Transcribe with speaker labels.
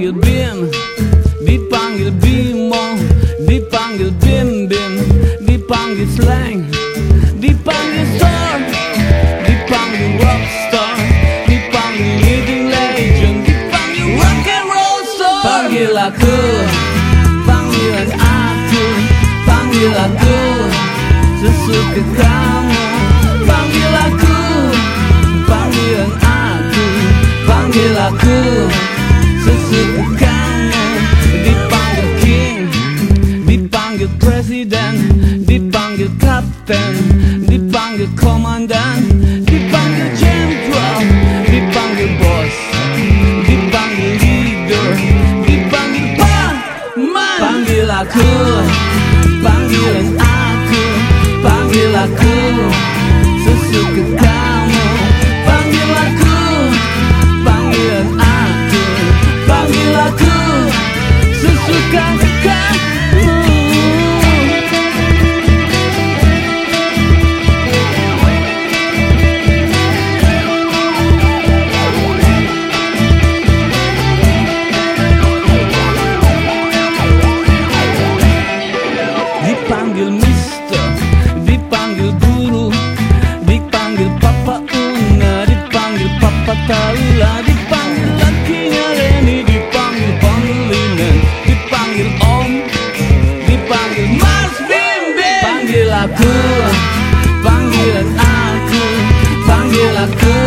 Speaker 1: Dipanggil Bim, dipanggil Bimo, dipanggil Bim Bim, dipanggil Slang, dipanggil Storm, dipanggil Rockstar, dipanggil Living Legend, dipanggil Rock and Roll Star. Panggil aku, panggilan aku, panggil aku, sesuka kamu. Panggil aku, panggilan aku, panggil aku kamu Dipanggil king, dipanggil presiden Dipanggil kapten, dipanggil komandan Dipanggil jenderal, dipanggil bos Dipanggil leader, dipanggil paman Panggil aku, panggilan aku Panggil aku, aku, panggilan aku Panggil aku, sesuka kamu Panggil aku